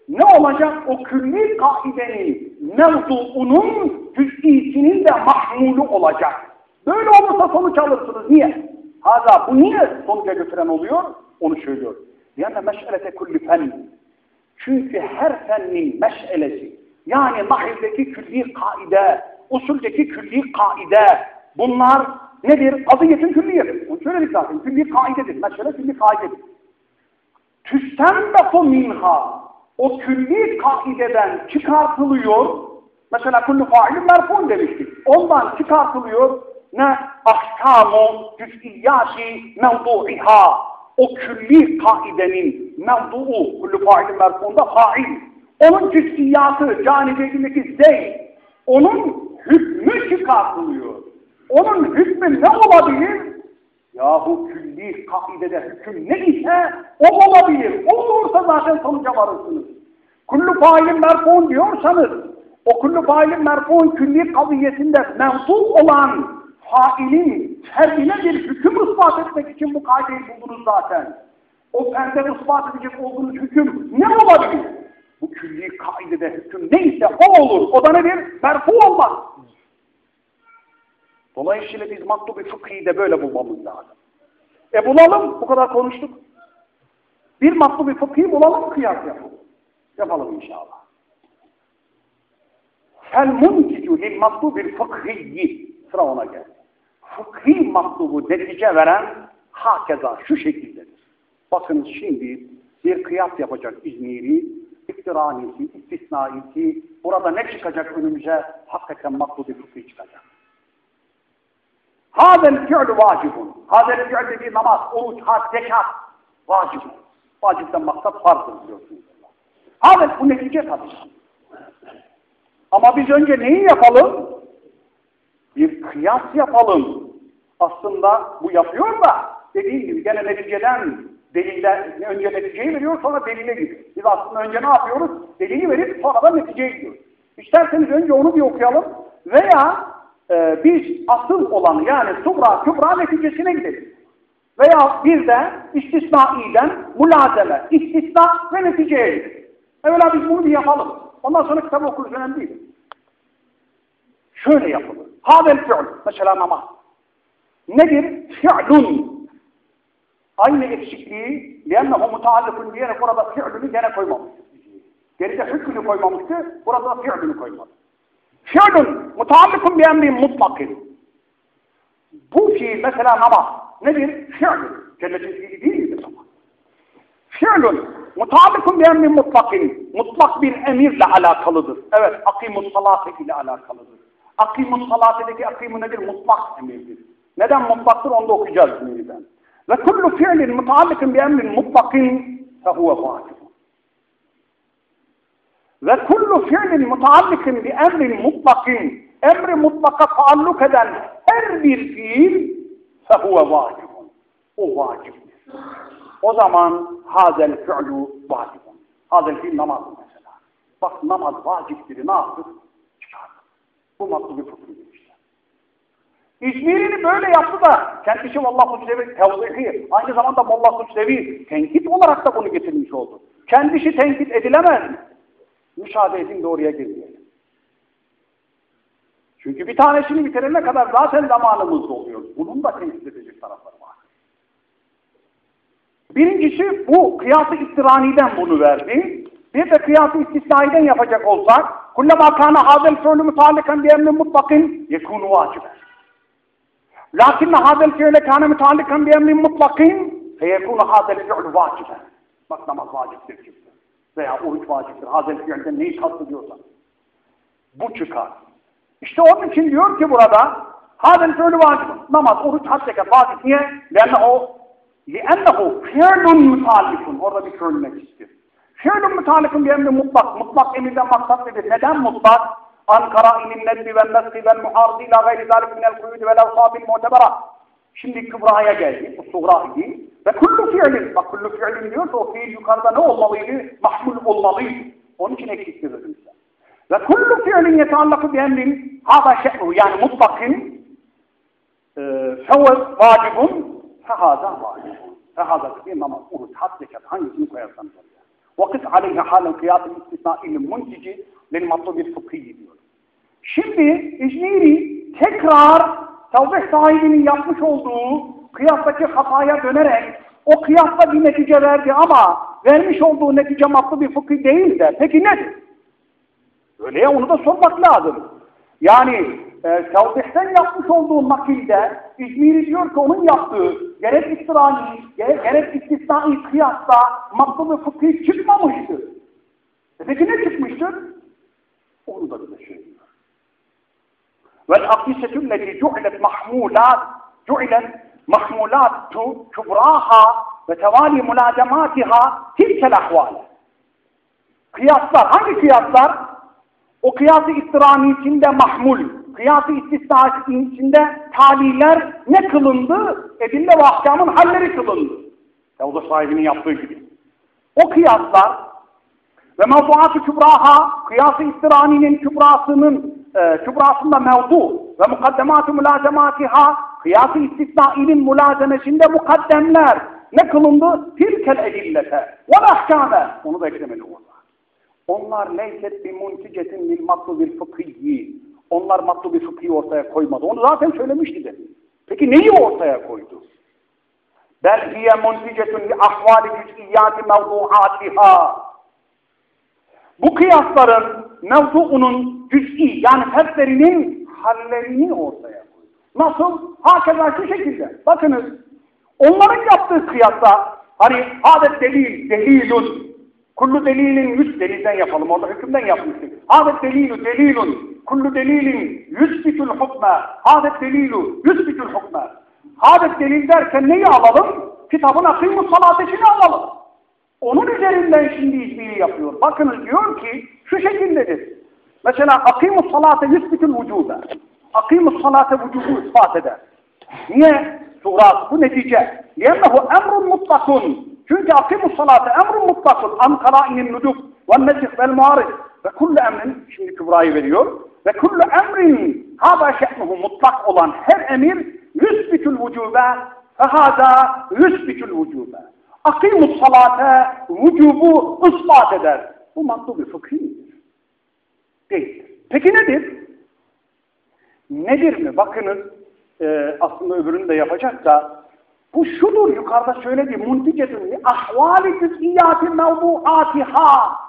ne olacak? O külli kaidenin mevzuunun cüz'isinin de mahmulu olacak. Böyle olursa sonuç alırsınız. Niye? Haza bu niye sonuca götüren oluyor? Onu söylüyor. Yani meş'elete kulli fen çünkü her fennin meş'elesi, yani nahildeki külli kaide, usuldeki külli kaide, bunlar nedir? Aziyetin külliyedir. Onu söyledik zaten. Külli kaidedir. Meş'ele külli kaidedir. Tüstenbefu minha. O külli kaideden çıkartılıyor. Mesela kullu failin merfun demiştik. Ondan çıkartılıyor ne? Ahkamu cüz'iyyati mevdu'iha o külli kaidenin mevduu, kullu failin merfuunda fail, onun cüz'iyatı, canibedindeki zey, onun hükmü çıkartılıyor. Onun hükmü ne olabilir? Yahu külli kaidede hüküm ne ise o olabilir. O olursa zaten sonuca varırsınız. Kullu failin merfuun diyorsanız, o kullu failin merfuun külli kaviyesinde mevzu olan failin ferdine bir hüküm ispat etmek için bu kaideyi buldunuz zaten. O ferde ispat edecek olduğunuz hüküm ne olabilir? Bu külli kaidede hüküm neyse o olur. O da nedir? Merfu olmaz. Dolayısıyla biz maktubu fıkhi de böyle bulmamız lazım. E bulalım, bu kadar konuştuk. Bir maktubu fıkhi bulalım, kıyas yapalım. Yapalım inşallah. Fel munticu lil maktubil fıkhiyyi sıra ona geldi fıkhi matlubu netice veren hakeza şu şekildedir. Bakın şimdi bir kıyas yapacak İzmiri, iftiranisi, istisnaisi, burada ne çıkacak önümüze? Hakikaten matlubu fıkhi çıkacak. Hazel fi'lu vacibun. Hazel fi'l dediği namaz, oruç, had, zekat vacib. Vacipten maksat farzdır biliyorsunuz. Hazel bu netice tabii. Ama biz önce neyi yapalım? Bir kıyas yapalım aslında bu yapıyor da dediğim gibi gene neticeden deliller, önce neticeyi veriyor sonra delile gidiyor. Biz aslında önce ne yapıyoruz? Delili verip sonra da neticeye gidiyoruz. İsterseniz önce onu bir okuyalım veya e, biz asıl olanı yani subra kübra neticesine gidelim. Veya bir de istisnaiden mulazeme, istisna ve neticeye gidelim. Evvela biz bunu bir yapalım. Ondan sonra kitabı okuruz önemli değil. Şöyle yapılır. Havel fi'l. Mesela namaz. Nedir? Fi'lun. Aynı eksikliği لِيَنَّهُ مُتَعَلِّقٌ diyerek burada fi'lünü gene koymamış. Geride hükmünü koymamıştı, burada da fi'lünü koymadı. Fi'lun mutaallikun bi emrin mutlakin. Bu fiil mesela namaz nedir? Fi'lun. Cennetin fiili değil midir ama? Fi'lun Mutabikun bir emrin mutlakin. Mutlak bir emirle alakalıdır. Evet, akimus salate ile alakalıdır. Akimus salatedeki akimu nedir? Mutlak emirdir. Neden mutlaktır onu da okuyacağız şimdiden. Ve kullu fiilin mutabikun bir emrin mutlakin fehuve vacib. Ve kullu fiilin mutallikin bi emrin mutlakin emri mutlaka taalluk eden her bir fiil fehuve vacibun. O vaciptir. O zaman hazel fi'lu vacibun. Hazel fiil namaz mesela. Bak namaz vaciptir. Ne yaptık? Çıkardık. Bu matlu bir fıkhıdır işte. İzmir'ini böyle yaptı da kendisi Allah Kutslevi tevzihi, aynı zamanda Molla Kutslevi tenkit olarak da bunu getirmiş oldu. Kendisi tenkit edilemez mi? Müsaade edin de oraya girmeyelim. Çünkü bir tanesini bitirene kadar zaten zamanımız doluyor. Bunun da tenkit edecek tarafları var. Birincisi bu kıyası istirani'den bunu verdi. Bir de kıyası istisnaiden yapacak olsak hazel fi'lü mutalikan bi emrin mutlakin yekunu vaciben. Lakinne hazel fi'le kana mutalikan bi emrin mutlakin feyekunu hazel fi'lü vaciben. Bak namaz vaciptir çıktı Veya oruç vaciptir. Hazel fi'lden neyi kastediyorsan. Bu çıkar. İşte onun için diyor ki burada hazel fi'lü vacip. Namaz, oruç, hac, zekat vacip. Niye? Lennehu لِأَنَّهُ فِعْلٌ مُتَعَلِّكٌ Orada bir fiil nefistir. Fi'lun mutalikun bir emri mutlak. Mutlak emirden maksat nedir? Neden mutlak? Ankara inin nedbi ve nesli ve muharzi ila gayri zalik minel kuyudi ve levsabil mu'tebera. Şimdi Kübra'ya geldi, bu suğra idi. Ve kullu fiilin, bak kullu fiilin diyorsa o fiil yukarıda ne olmalıydı? Mahmul olmalıydı. Onun için eksiktir özümüzde. Ve kullu fiilin yetallakı bir emrin hada şe'ru yani mutlakın e, fevz vacibun fehada vacibun. Fehada kıdîm ama onu tat zekat hangisini koyarsanız oraya. Vakıs aleyhe halen kıyatın istisnailin muntici lil matlubil fıkhi diyor. Şimdi İcmiri tekrar tevbih sahibinin yapmış olduğu kıyastaki hataya dönerek o kıyasla bir netice verdi ama vermiş olduğu netice matlı bir fıkhi değil de peki nedir? Öyle ya onu da sormak lazım. Yani e, tevbihten yapmış olduğu nakilde İzmiri diyor ki onun yaptığı gerek istirani, gerek, gerek istisnai kıyasla makbul ve fıkhi çıkmamıştır. E peki ne çıkmıştır? Onu da bize söylüyor. وَالْاَقِيسَةُ الَّذِي جُعِلَتْ مَحْمُولَاتُ جُعِلَتْ مَحْمُولَاتُ كُبْرَاهَا وَتَوَالِي مُلَازَمَاتِهَا تِلْكَ الْاَحْوَالِ Kıyaslar, hangi kıyaslar? O kıyası istirani içinde mahmul, kıyası istisna içinde taliler ne kılındı? Edille ve ahkamın halleri kılındı. Yavuz sahibinin yaptığı gibi. O kıyaslar ve mevduat-ı kübraha, kıyası istiraninin kübrasının e, kübrasında mevdu ve mukaddemat-ı mülazematiha, kıyası istisnainin mülazemesinde mukaddemler ne kılındı? Tilkel edillete ve ahkame. Onu da eklemeli orada. Onlar leyset bir munticetin lil matlubil fıkhiyyi. Onlar matlubi fıkhi ortaya koymadı. Onu zaten söylemişti dedi. Peki neyi ortaya koydu? Bel hiye munticetun li ahvali cüz'iyyati mevdu'atiha. Bu kıyasların mevdu'unun cüz'i yani fertlerinin hallerini ortaya koydu. Nasıl? Hakeza şu şekilde. Bakınız onların yaptığı kıyasla hani adet delil, delilun Kullu delilin yüz delilden yapalım. Orada hükümden yapmıştık. Hadet delilu delilun. Kullu delilin yüzbitül hukme. Hadet delilu yüzbitül hukme. Hadet delil derken neyi alalım? Kitabın akıymus salatesini alalım. Onun üzerinden şimdi izniyi yapıyor. Bakınız diyor ki şu şekildedir. Mesela akimus salate yüzbitül vücuda. Akimus salate vücudu ispat eder. Niye? Surat bu netice. Liyennehu emrun mutlakun. Çünkü akimus salate emrun mutlakun an kara'inin nuduk ve nesih vel muarif ve kullu emrin şimdi kübrayı veriyor ve kullu emrin hâbâ şe'nuhu mutlak olan her emir yüsbitül vücube fe hâzâ yüsbitül vücube akimus salate vücubu ispat eder. Bu matlubu fıkhidir. Değil. Peki nedir? Nedir mi? Bakınız e, aslında öbürünü de yapacak da bu şudur yukarıda söylediği munticetun ahvali cüz'iyyati mevduatiha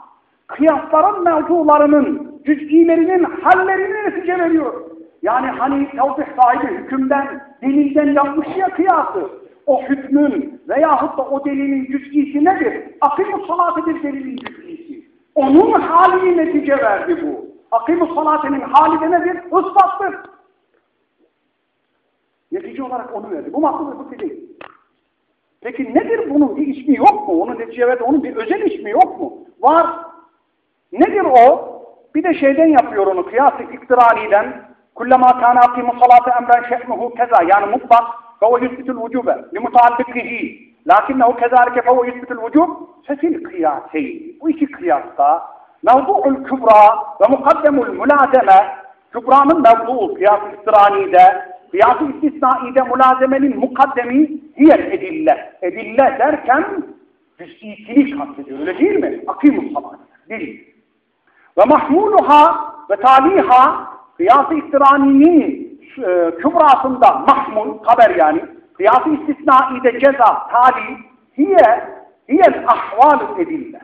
kıyasların mevzularının cüz'ilerinin hallerini netice veriyor. Yani hani tevzih sahibi hükümden, delilden yapmış ya kıyası. O hükmün ve Veyahut da o delilin cüz'isi nedir? Akimus salatedir delilin cüz'isi. Onun halini netice verdi bu. Akimus salatenin hali de nedir? Ispattır. Netice olarak onu verdi. Bu makbul fıkhi değil. Peki nedir bunun bir ismi yok mu? Onun netice verdi. Onun bir özel ismi yok mu? Var. Nedir o? Bir de şeyden yapıyor onu. Kıyas-ı iktiraniden. Kullama kana akimu salate emren şe'nuhu keza. Yani mutlak. Fehu yüzbütül vücube. Limutaallikihi. Lakinnehu kezalike fehu yüzbütül vücub. Fesil kıyaseyn. Bu iki kıyasta mevdu'ul kübra ve mukaddemul mülazeme kübranın mevdu'u kıyas-ı iktiranide kıyas-ı istisnaide mülazemenin mukaddemi hiyel edille. Edille derken cüz'isini kastediyor. Öyle değil mi? Akimus salat. Değil. Ve mahmuluha ve taliha kıyas-ı iktiraninin e, kübrasında mahmul, haber yani kıyas-ı istisnaide ceza, tali hiye hiyel ahval edille.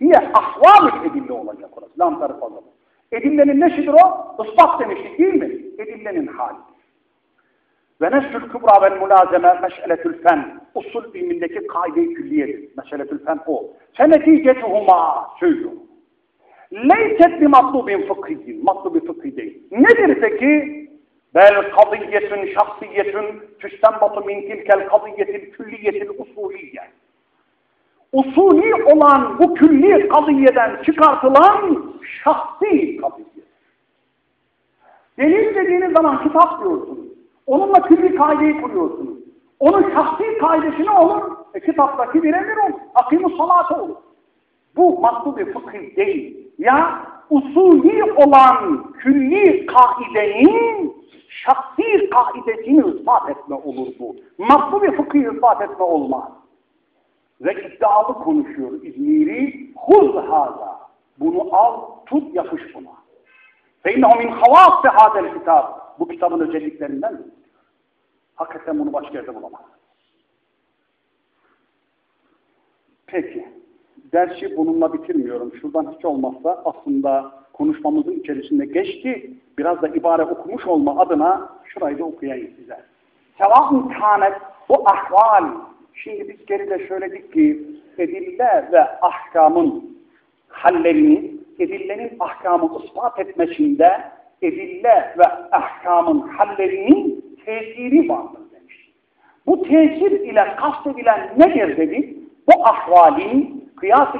Hiye ahval edille olacak orası. Lam tarif olur. Edillenin neşidir o? Ispat demiştik değil mi? Edillenin hali. Ve nesül kübra vel mülazeme meş'eletül fen. Usul ilmindeki kaide-i külliyedir. Meş'eletül fen o. Feneticetuhuma söylüyor. Leyset bi matlubin fıkhiyyin. Matlubi fıkhi değil. Nedir peki? Bel kadiyetün şahsiyetün tüstenbatu min tilkel kadiyetil külliyetil usuliyye. Usulü olan bu külli kadiyeden çıkartılan şahsi kadiyet. Delil dediğiniz zaman kitap diyorsunuz. Onunla külli kaideyi kuruyorsunuz. Onun şahsi kaidesi ne olur? E, kitaptaki bir emir olur. Akimu salatı olur. Bu makbul bir fıkıh değil. Ya usulü olan külli kaidenin şahsi kaidesini ispat etme olur bu. Makbul bir fıkıh ispat etme olmaz ve iddialı konuşuyor İzmir'i. Huz hâzâ. Bunu al, tut, yapış buna. Feinnehu min havâsse hâzel kitâb. Bu kitabın özelliklerinden Hakikaten bunu başka yerde bulamaz. Peki. Dersi bununla bitirmiyorum. Şuradan hiç olmazsa aslında konuşmamızın içerisinde geçti. Biraz da ibare okumuş olma adına şurayı da okuyayım size. Sevâhûn kânet bu ahval Şimdi biz geride söyledik ki edille ve ahkamın hallerini, edillenin ahkamı ispat etmesinde edille ve ahkamın hallerinin tesiri vardır demiş. Bu tesir ile kastedilen nedir dedik? Bu ahvalin kıyas-ı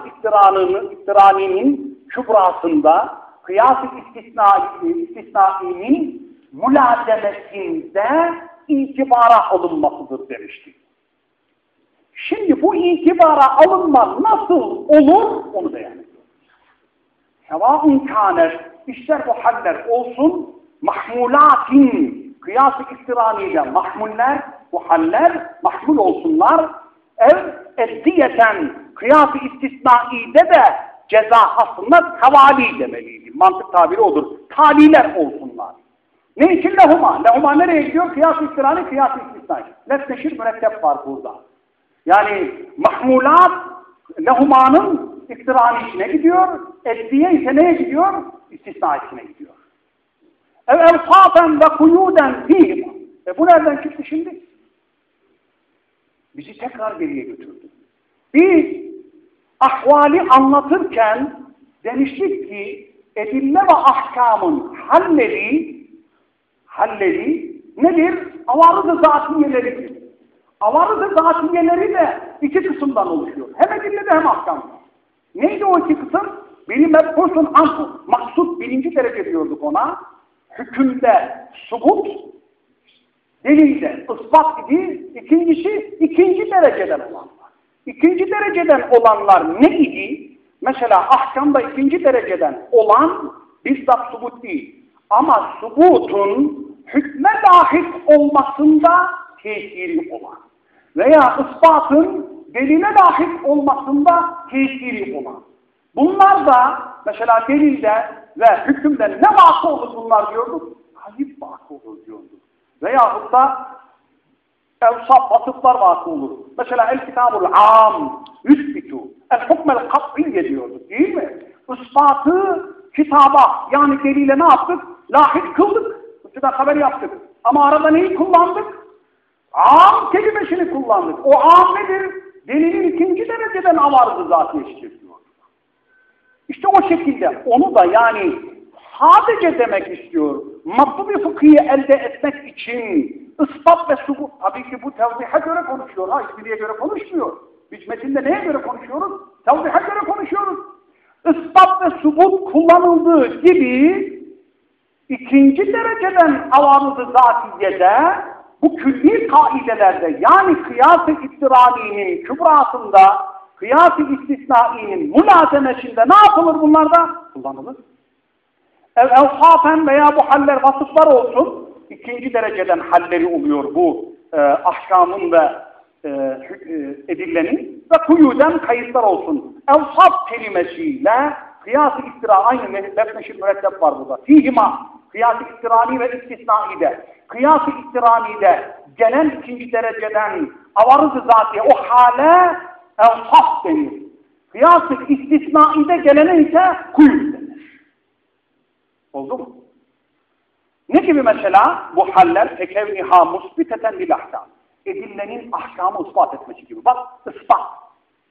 iktiraninin kübrasında kıyas-ı istisnainin mülazemesinde itibara alınmasıdır demiştik. Şimdi bu itibara alınma nasıl olur onu yani. Sevâ'un kâner, ister bu haller olsun, mahmulatin, kıyas-ı iktiraniyle mahmuller, bu haller mahmul olsunlar, ev eddiyeten, kıyas-ı istisnaide de ceza aslında tavali demeliydi. Mantık tabiri odur. Taliler olsunlar. Ne için lehuma? Lehuma nereye gidiyor? Kıyas-ı iktirani, kıyas-ı istisnai. Lesneşir mürekkep var burada. Yani mahmulat lehumanın iktirani içine gidiyor, eddiye ise neye gidiyor? İstisna içine gidiyor. Ev evsafen ve kuyuden fihim. E bu nereden çıktı şimdi? Bizi tekrar geriye götürdü. Biz ahvali anlatırken demiştik ki edille ve ahkamın halleri halleri nedir? Avarız-ı zatiyeleridir. Avarız-ı zatiyeleri de iki kısımdan oluşuyor. Hem edille de hem ahkam. Neydi o iki kısım? Biri mebhusun anhu. Maksut birinci derece diyorduk ona. Hükümde subut, delilde ispat idi. İkincisi ikinci dereceden olanlar. İkinci dereceden olanlar ne idi? Mesela ahkamda ikinci dereceden olan bizzat subut değil. Ama subutun hükme dahil olmasında tesiri olan veya ispatın delile dahil olmasında tesiri olan. Bunlar da mesela delilde ve hükümde ne vakı olur bunlar diyorduk? Kayıp vakı olur diyorduk. Veyahut da evsaf vasıflar vakı olur. Mesela el kitabul am yüsbitu el hukmel kat'iyye diyorduk değil mi? Ispatı kitaba yani delile ne yaptık? Lahit kıldık. Üstüden haber yaptık. Ama arada neyi kullandık? Am kelimesini kullandık. O am nedir? Delilin ikinci dereceden avarızı zaten diyor. İşte o şekilde onu da yani sadece demek istiyor. Matlubi fıkhiyi elde etmek için ispat ve subut. Tabii ki bu tevzihe göre konuşuyor. Ha hiçbiriye göre konuşmuyor. Biz metinde neye göre konuşuyoruz? Tevzihe göre konuşuyoruz. Ispat ve subut kullanıldığı gibi ikinci dereceden avarızı zatiyede bu külli kaidelerde yani kıyas-ı istirani'nin kübrasında kıyas-ı istisnai'nin mülazemesinde ne yapılır bunlarda? Kullanılır. Ev evhafen veya bu haller vasıflar olsun ikinci dereceden halleri oluyor bu e, ahkamın ve e, e, edillenin ve kuyuden kayıtlar olsun. Evsaf kelimesiyle kıyas-ı istira aynı lefneşi mürettep var burada. Fihima kıyas-ı istirani ve istisnaide kıyas-ı istirani'de gelen ikinci dereceden avarız-ı zatiye o hale evsaf denir. Kıyas-ı istisnaide gelene ise kuyut denir. Oldu mu? Ne gibi mesela bu haller tekevniha musbiteten lil ahkam. Edillenin ahkamı ispat etmesi gibi. Bak ispat.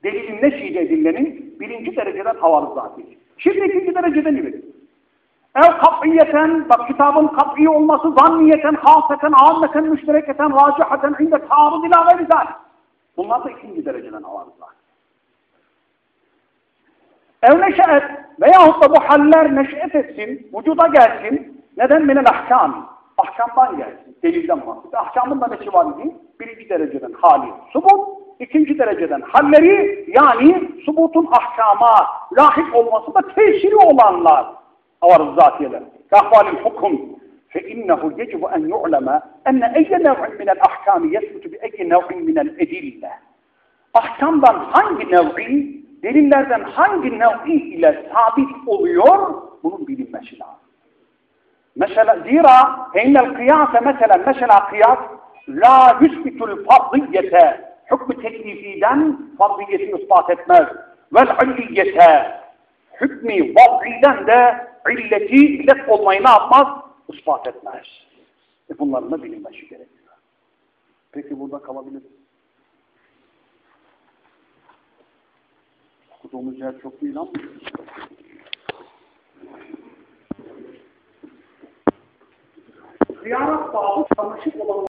Delilin ne şeydi edillenin? Birinci dereceden havarız zati. Şimdi ikinci dereceden gibi. Ev kat'iyeten, bak kitabın kat'i olması zanniyeten, haseten, ammeten, müştereketen, racihaten, inde taarruz ila ve Bunlar da ikinci dereceden havarızlar. Ev neşeet veyahut da bu haller neşet etsin, vücuda gelsin. Neden? Minel ahkam. Ahkamdan gelsin. Delilden bahsediyor. Ahkamın da neçi var idi? Birinci dereceden hali subut, ikinci dereceden halleri yani subutun ahkama lahik olması da tesiri olanlar أو الرزاق إلى كأخوان الحكم فإنه يجب أن يعلم أن أي نوع من الأحكام يثبت بأي نوع من الأدلة. أحكام بان hangi نوعي delillerden hangi نوعي إلى ثابت oluyor bunun bilinmesi lazım. Mesela zira فإن القياس مثلا مثلا قياس لا يثبت الفضية حكم تكليفي تكليفيدا فضية إثبات etmez والعلية. Hükmü vaz'iden de illeti illet olmayı ne yapmaz? ispat etmez. E bunların da bilinmesi gerekiyor. Peki burada kalabilir. Okuduğumuz yer çok değil ama Kıyamet babı tanışık olan